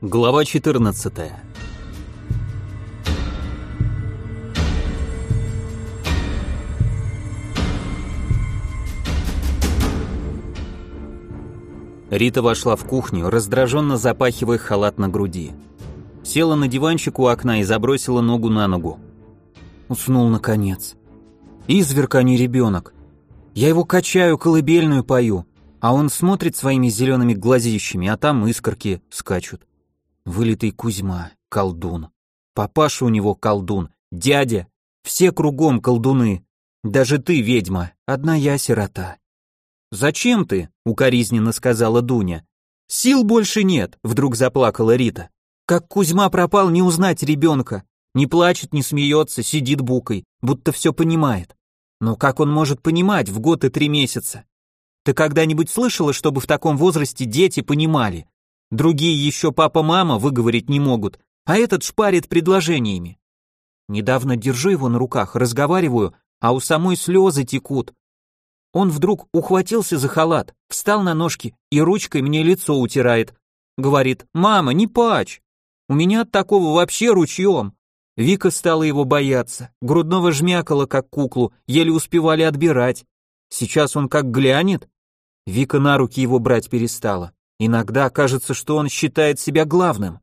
Глава 14. Рита вошла в кухню, раздраженно запахивая халат на груди. Села на диванчик у окна и забросила ногу на ногу. Уснул наконец. Изверг, а не ребенок. Я его качаю, колыбельную пою, а он смотрит своими зелеными глазищами, а там искорки скачут. Вылитый Кузьма, колдун. Папаша у него колдун, дядя, все кругом колдуны. Даже ты, ведьма, одна я сирота. «Зачем ты?» — укоризненно сказала Дуня. «Сил больше нет», — вдруг заплакала Рита. «Как Кузьма пропал, не узнать ребенка. Не плачет, не смеется, сидит букой, будто все понимает. Но как он может понимать в год и три месяца? Ты когда-нибудь слышала, чтобы в таком возрасте дети понимали? Другие еще папа-мама выговорить не могут, а этот шпарит предложениями. Недавно держу его на руках, разговариваю, а у самой слезы текут. Он вдруг ухватился за халат, встал на ножки и ручкой мне лицо утирает. Говорит, мама, не пачь. У меня от такого вообще ручьем. Вика стала его бояться, грудного жмякала, как куклу, еле успевали отбирать. Сейчас он как глянет. Вика на руки его брать перестала. Иногда кажется, что он считает себя главным.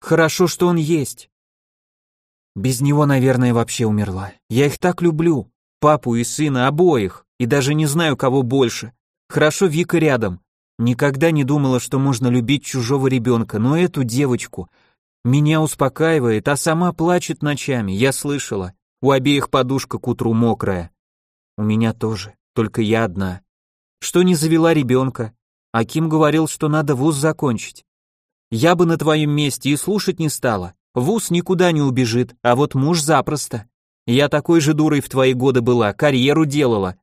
Хорошо, что он есть. Без него, наверное, вообще умерла. Я их так люблю. Папу и сына, обоих. И даже не знаю, кого больше. Хорошо Вика рядом. Никогда не думала, что можно любить чужого ребенка, но эту девочку меня успокаивает, а сама плачет ночами, я слышала. У обеих подушка к утру мокрая. У меня тоже, только я одна. Что не завела ребенка, Аким говорил, что надо вуз закончить. Я бы на твоем месте и слушать не стала. Вуз никуда не убежит, а вот муж запросто. Я такой же дурой в твои годы была, карьеру делала.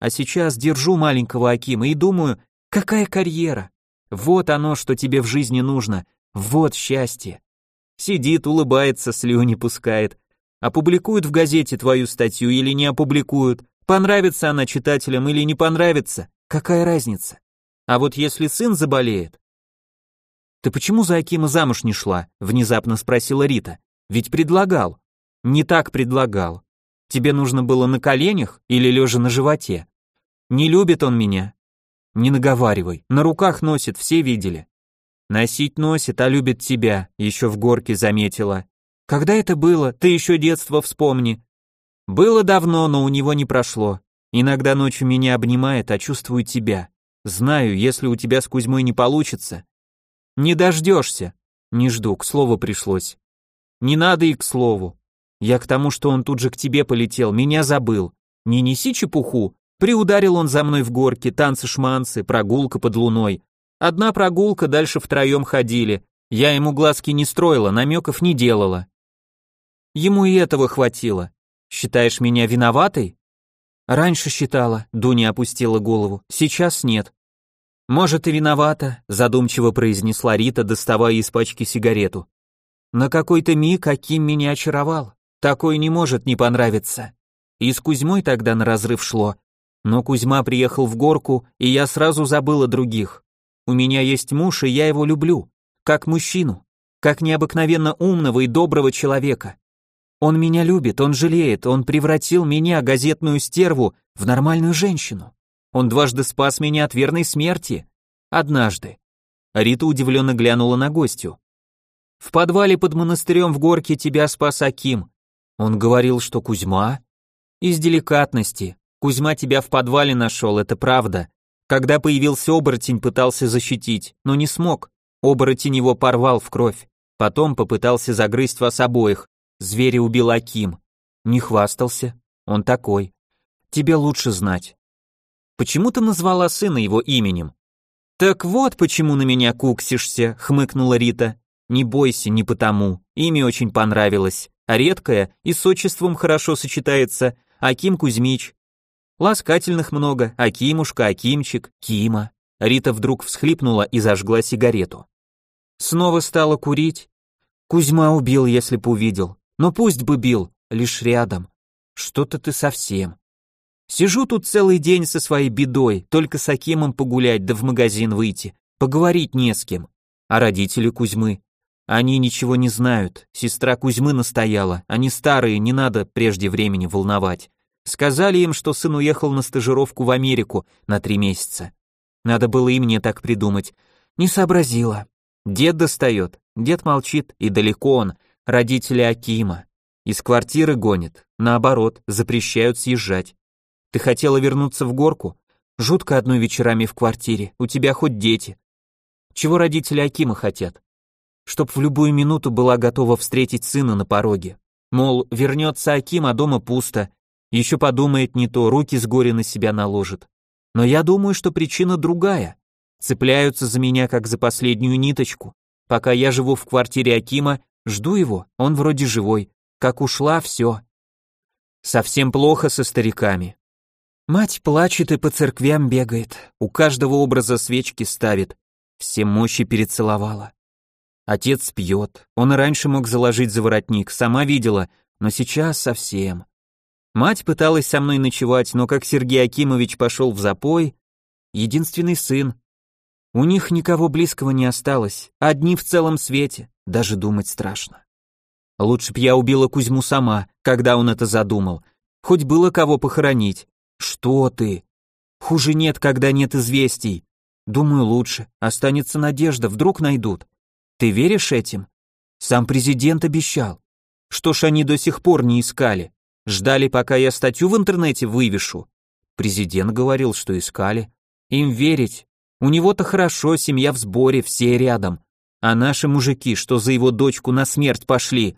А сейчас держу маленького Акима и думаю, какая карьера? Вот оно, что тебе в жизни нужно. Вот счастье. Сидит, улыбается, слюни пускает. Опубликуют в газете твою статью или не опубликуют. Понравится она читателям или не понравится. Какая разница? А вот если сын заболеет... Ты почему за Акима замуж не шла? Внезапно спросила Рита. Ведь предлагал. Не так предлагал. Тебе нужно было на коленях или лежа на животе? Не любит он меня. Не наговаривай. На руках носит, все видели. Носить носит, а любит тебя, еще в горке заметила. Когда это было? Ты еще детство вспомни. Было давно, но у него не прошло. Иногда ночью меня обнимает, а чувствую тебя. Знаю, если у тебя с Кузьмой не получится. Не дождешься. Не жду, к слову пришлось. Не надо и к слову. Я к тому, что он тут же к тебе полетел, меня забыл. Не неси чепуху. Приударил он за мной в горке, танцы-шманцы, прогулка под луной. Одна прогулка, дальше втроем ходили. Я ему глазки не строила, намеков не делала. Ему и этого хватило. Считаешь меня виноватой? Раньше считала, Дуня опустила голову. Сейчас нет. Может и виновата, задумчиво произнесла Рита, доставая из пачки сигарету. На какой-то миг Аким меня очаровал. Такой не может не понравиться. И с Кузьмой тогда на разрыв шло. Но Кузьма приехал в горку, и я сразу забыла других. У меня есть муж, и я его люблю. Как мужчину. Как необыкновенно умного и доброго человека. Он меня любит, он жалеет, он превратил меня, газетную стерву, в нормальную женщину. Он дважды спас меня от верной смерти. Однажды. Рита удивленно глянула на гостю. В подвале под монастырем в горке тебя спас Аким. Он говорил, что Кузьма... Из деликатности. Кузьма тебя в подвале нашел, это правда. Когда появился оборотень, пытался защитить, но не смог. Оборотень его порвал в кровь. Потом попытался загрызть вас обоих. Зверя убил Аким. Не хвастался. Он такой. Тебе лучше знать. Почему ты назвала сына его именем? Так вот, почему на меня куксишься, хмыкнула Рита. Не бойся, не потому. Имя очень понравилось. А редкое и с отчеством хорошо сочетается. Аким Кузьмич. Ласкательных много. Акимушка, Акимчик, Кима. Рита вдруг всхлипнула и зажгла сигарету. Снова стала курить. Кузьма убил, если б увидел. Но пусть бы бил, лишь рядом. Что-то ты совсем. Сижу тут целый день со своей бедой, только с Акимом погулять да в магазин выйти. Поговорить не с кем. А родители Кузьмы? Они ничего не знают. Сестра Кузьмы настояла. Они старые, не надо прежде времени волновать. Сказали им, что сын уехал на стажировку в Америку на три месяца. Надо было и мне так придумать. Не сообразила. Дед достает. Дед молчит, и далеко он. Родители Акима. Из квартиры гонит. Наоборот, запрещают съезжать. Ты хотела вернуться в горку? Жутко одной вечерами в квартире. У тебя хоть дети. Чего родители Акима хотят? Чтоб в любую минуту была готова встретить сына на пороге. Мол, вернется Аким, а дома пусто. Еще подумает не то, руки с горя на себя наложит. Но я думаю, что причина другая. Цепляются за меня, как за последнюю ниточку. Пока я живу в квартире Акима, жду его, он вроде живой. Как ушла, все. Совсем плохо со стариками. Мать плачет и по церквям бегает, у каждого образа свечки ставит, все мощи перецеловала. Отец пьет, он и раньше мог заложить за воротник, сама видела, но сейчас совсем. Мать пыталась со мной ночевать, но как Сергей Акимович пошел в запой, единственный сын. У них никого близкого не осталось, одни в целом свете, даже думать страшно. Лучше б я убила Кузьму сама, когда он это задумал, хоть было кого похоронить. Что ты? Хуже нет, когда нет известий. Думаю, лучше. Останется надежда, вдруг найдут. Ты веришь этим? Сам президент обещал. Что ж они до сих пор не искали? Ждали, пока я статью в интернете вывешу. Президент говорил, что искали. Им верить. У него-то хорошо, семья в сборе, все рядом. А наши мужики, что за его дочку на смерть пошли.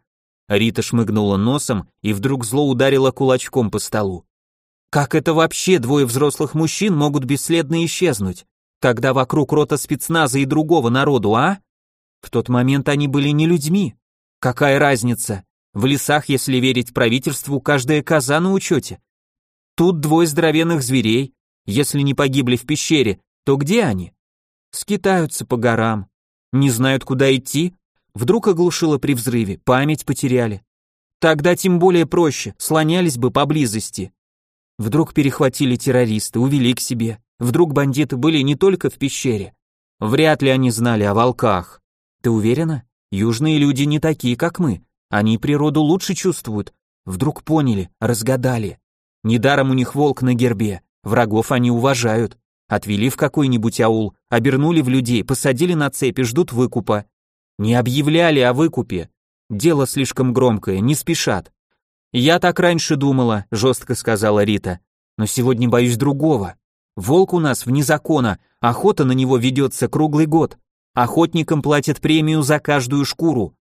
Рита шмыгнула носом и вдруг зло ударила кулачком по столу. Как это вообще двое взрослых мужчин могут бесследно исчезнуть, когда вокруг рота спецназа и другого народу, а? В тот момент они были не людьми. Какая разница? В лесах, если верить правительству, каждая коза на учете. Тут двое здоровенных зверей. Если не погибли в пещере, то где они? Скитаются по горам. Не знают, куда идти. Вдруг оглушило при взрыве, память потеряли. Тогда тем более проще, слонялись бы поблизости. Вдруг перехватили террористы, увели к себе. Вдруг бандиты были не только в пещере. Вряд ли они знали о волках. Ты уверена? Южные люди не такие, как мы. Они природу лучше чувствуют. Вдруг поняли, разгадали. Недаром у них волк на гербе. Врагов они уважают. Отвели в какой-нибудь аул, обернули в людей, посадили на цепи, ждут выкупа. Не объявляли о выкупе. Дело слишком громкое, не спешат. «Я так раньше думала», — жестко сказала Рита. «Но сегодня боюсь другого. Волк у нас вне закона, охота на него ведется круглый год. Охотникам платят премию за каждую шкуру.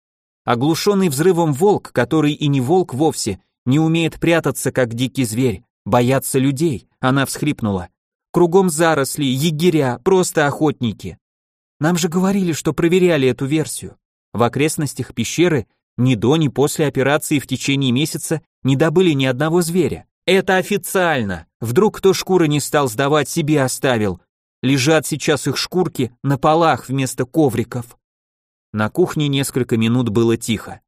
Оглушенный взрывом волк, который и не волк вовсе, не умеет прятаться, как дикий зверь, бояться людей», — она всхлипнула. «Кругом заросли, егеря, просто охотники. Нам же говорили, что проверяли эту версию. В окрестностях пещеры ни до, ни после операции в течение месяца не добыли ни одного зверя. Это официально. Вдруг кто шкуры не стал сдавать, себе оставил. Лежат сейчас их шкурки на полах вместо ковриков. На кухне несколько минут было тихо.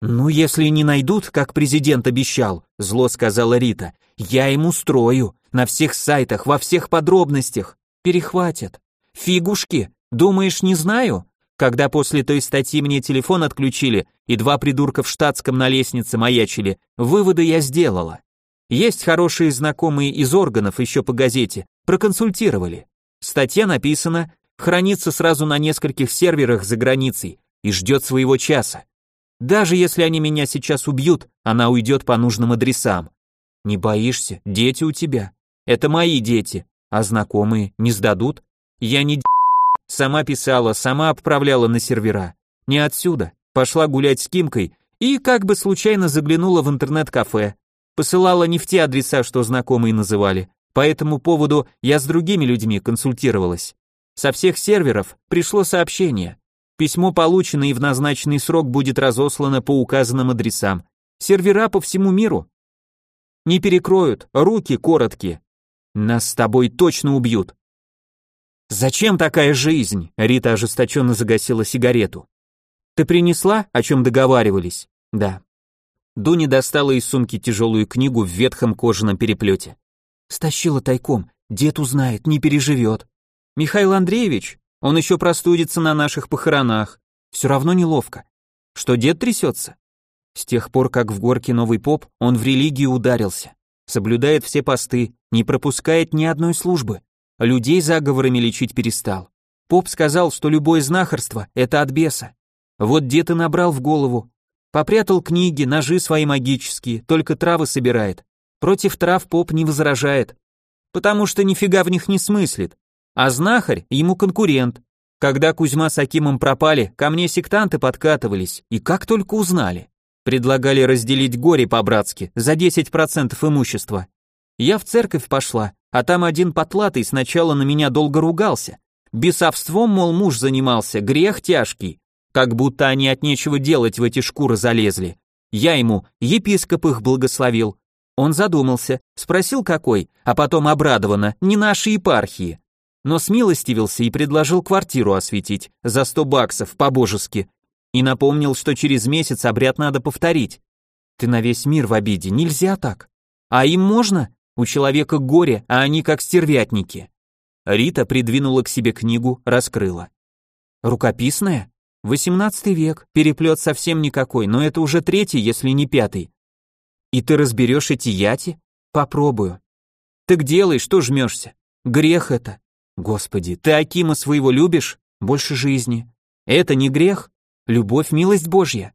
«Ну, если не найдут, как президент обещал», — зло сказала Рита, — «я им устрою, на всех сайтах, во всех подробностях. Перехватят. Фигушки, думаешь, не знаю? Когда после той статьи мне телефон отключили и два придурка в штатском на лестнице маячили, выводы я сделала. Есть хорошие знакомые из органов еще по газете, проконсультировали. Статья написана, хранится сразу на нескольких серверах за границей и ждет своего часа. Даже если они меня сейчас убьют, она уйдет по нужным адресам. Не боишься, дети у тебя. Это мои дети, а знакомые не сдадут. Я не Сама писала, сама отправляла на сервера. Не отсюда. Пошла гулять с Кимкой и как бы случайно заглянула в интернет-кафе. Посылала не в те адреса, что знакомые называли. По этому поводу я с другими людьми консультировалась. Со всех серверов пришло сообщение. Письмо получено и в назначенный срок будет разослано по указанным адресам. Сервера по всему миру. Не перекроют, руки короткие. Нас с тобой точно убьют. «Зачем такая жизнь?» Рита ожесточенно загасила сигарету. «Ты принесла, о чем договаривались?» «Да». Дуня достала из сумки тяжелую книгу в ветхом кожаном переплете. «Стащила тайком, дед узнает, не переживет». «Михаил Андреевич?» Он еще простудится на наших похоронах. Все равно неловко. Что дед трясется? С тех пор, как в горке новый поп, он в религию ударился. Соблюдает все посты, не пропускает ни одной службы. Людей заговорами лечить перестал. Поп сказал, что любое знахарство – это от беса. Вот дед и набрал в голову. Попрятал книги, ножи свои магические, только травы собирает. Против трав поп не возражает. Потому что нифига в них не смыслит. А знахарь ему конкурент. Когда Кузьма с Акимом пропали, ко мне сектанты подкатывались, и как только узнали. Предлагали разделить горе по-братски, за 10% имущества. Я в церковь пошла, а там один потлатый сначала на меня долго ругался. Бесовством, мол, муж занимался, грех тяжкий. Как будто они от нечего делать в эти шкуры залезли. Я ему, епископ их благословил. Он задумался, спросил какой, а потом обрадованно, не наши епархии но смилостивился и предложил квартиру осветить за 100 баксов по-божески и напомнил, что через месяц обряд надо повторить. Ты на весь мир в обиде, нельзя так. А им можно? У человека горе, а они как стервятники. Рита придвинула к себе книгу, раскрыла. Рукописная? Восемнадцатый век, переплет совсем никакой, но это уже третий, если не пятый. И ты разберешь эти яти? Попробую. Так делай, что жмешься? Грех это. Господи, ты Акима своего любишь? Больше жизни. Это не грех? Любовь, милость Божья.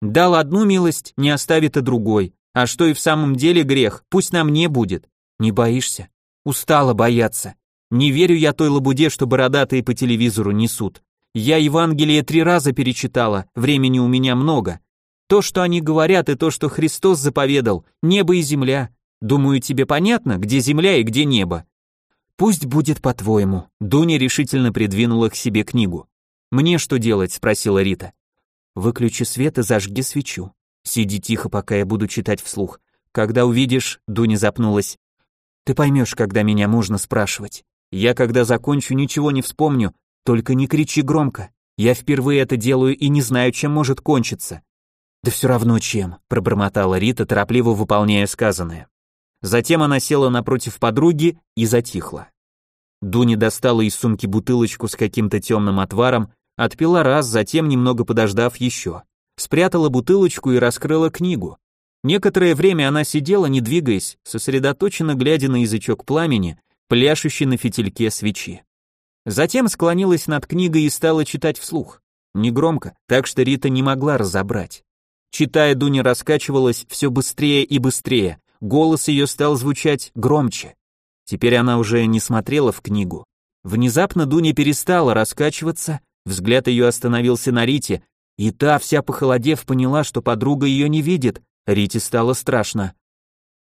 Дал одну милость, не оставит и другой. А что и в самом деле грех, пусть нам не будет. Не боишься? Устала бояться. Не верю я той лабуде, что бородатые по телевизору несут. Я Евангелие три раза перечитала, времени у меня много. То, что они говорят, и то, что Христос заповедал, небо и земля. Думаю, тебе понятно, где земля и где небо. Пусть будет по-твоему. Дуня решительно придвинула к себе книгу. Мне что делать? спросила Рита. Выключи свет и зажги свечу. Сиди тихо, пока я буду читать вслух. Когда увидишь, Дуня запнулась. Ты поймешь, когда меня можно спрашивать. Я, когда закончу, ничего не вспомню, только не кричи громко. Я впервые это делаю и не знаю, чем может кончиться. Да все равно чем, пробормотала Рита, торопливо выполняя сказанное. Затем она села напротив подруги и затихла. Дуня достала из сумки бутылочку с каким-то темным отваром, отпила раз, затем, немного подождав, еще. Спрятала бутылочку и раскрыла книгу. Некоторое время она сидела, не двигаясь, сосредоточенно глядя на язычок пламени, пляшущий на фитильке свечи. Затем склонилась над книгой и стала читать вслух. Негромко, так что Рита не могла разобрать. Читая, Дуня раскачивалась все быстрее и быстрее, Голос ее стал звучать громче. Теперь она уже не смотрела в книгу. Внезапно Дуня перестала раскачиваться, взгляд ее остановился на Рите, и та, вся похолодев, поняла, что подруга ее не видит. Рите стало страшно.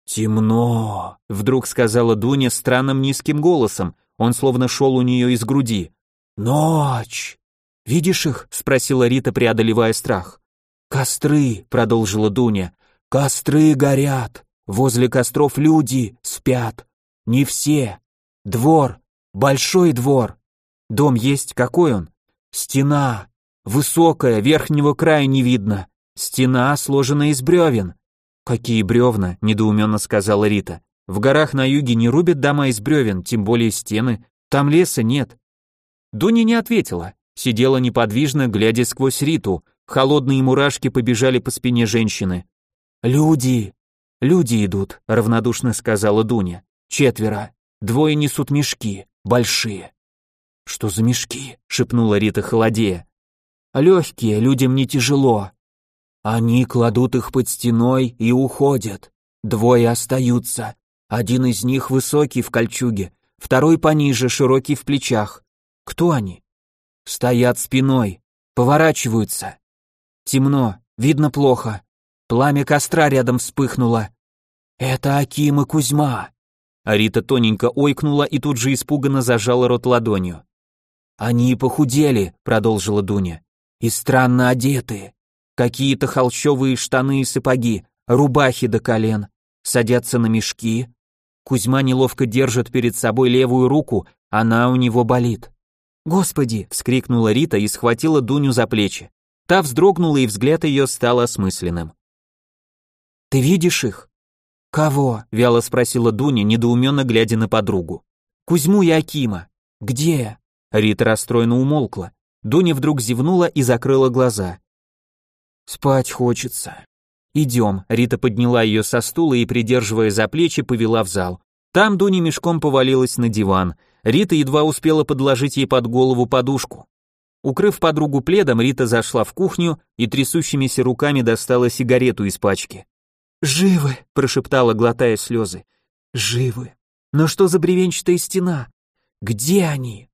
«Темно», — вдруг сказала Дуня странным низким голосом, он словно шел у нее из груди. «Ночь!» «Видишь их?» — спросила Рита, преодолевая страх. «Костры», — продолжила Дуня, — «костры горят. Возле костров люди спят. Не все. Двор. Большой двор. Дом есть, какой он? Стена. Высокая, верхнего края не видно. Стена сложена из бревен. Какие бревна, недоуменно сказала Рита. В горах на юге не рубят дома из бревен, тем более стены. Там леса нет. Дуня не ответила. Сидела неподвижно, глядя сквозь Риту. Холодные мурашки побежали по спине женщины. «Люди!» «Люди идут», — равнодушно сказала Дуня. «Четверо. Двое несут мешки. Большие». «Что за мешки?» — шепнула Рита холодея. «Легкие, людям не тяжело. Они кладут их под стеной и уходят. Двое остаются. Один из них высокий в кольчуге, второй пониже, широкий в плечах. Кто они? Стоят спиной, поворачиваются. Темно, видно плохо. Пламя костра рядом вспыхнуло. «Это Аким и Кузьма!» Арита тоненько ойкнула и тут же испуганно зажала рот ладонью. «Они похудели», — продолжила Дуня, — «и странно одеты. Какие-то холщовые штаны и сапоги, рубахи до колен, садятся на мешки. Кузьма неловко держит перед собой левую руку, она у него болит. «Господи!» — вскрикнула Рита и схватила Дуню за плечи. Та вздрогнула, и взгляд ее стал осмысленным. Ты видишь их? Кого? вяло спросила Дуня, недоуменно глядя на подругу. Кузьму и Акима. Где? Рита расстроенно умолкла. Дуня вдруг зевнула и закрыла глаза. «Спать хочется». «Идем», — Рита подняла ее со стула и, придерживая за плечи, повела в зал. Там Дуня мешком повалилась на диван. Рита едва успела подложить ей под голову подушку. Укрыв подругу пледом, Рита зашла в кухню и трясущимися руками достала сигарету из пачки. «Живы!» – прошептала, глотая слезы. «Живы! Но что за бревенчатая стена? Где они?»